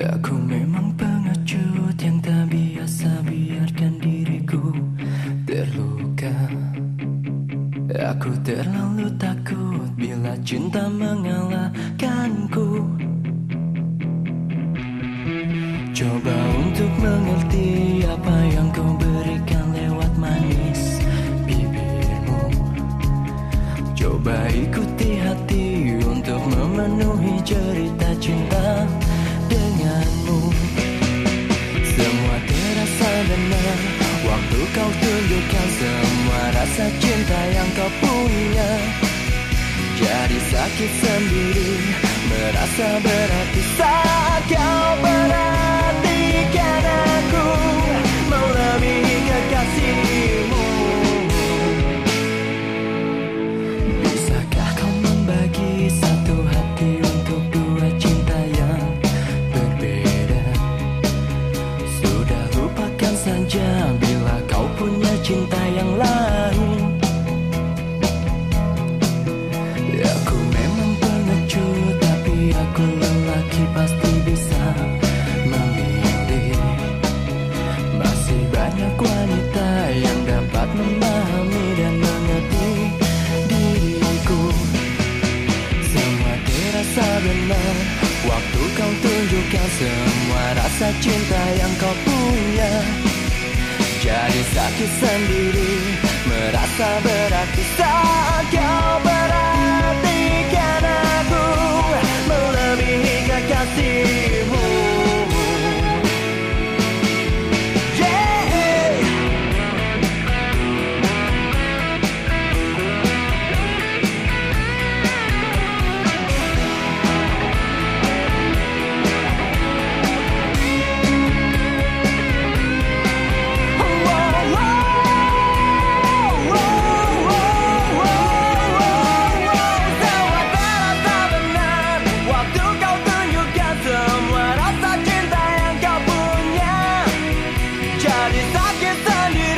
Aku memang pengecut yang tak biasa biarkan diriku terluka. Aku terlalu takut bila cinta mengalahkanku. Coba untuk mengerti apa yang kau berikan lewat manis bibirmu. Coba ikuti hati untuk memenuhi kau tunjukkan semua rasa cinta yang kau punya. Jadi sakit sendiri Merasa berarti saat lain Aku memang pengecut tapi aku lelaki pasti bisa memilih. Masih banyak wanita yang dapat memahami dan mengerti diriku. Semua terasa benar Waktu kau tunjukkan semua rasa cinta yang kau punya Jadi sakit sendiri Merasa berarti saat kau perhatikan aku Melebihi kekasihmu It's tá like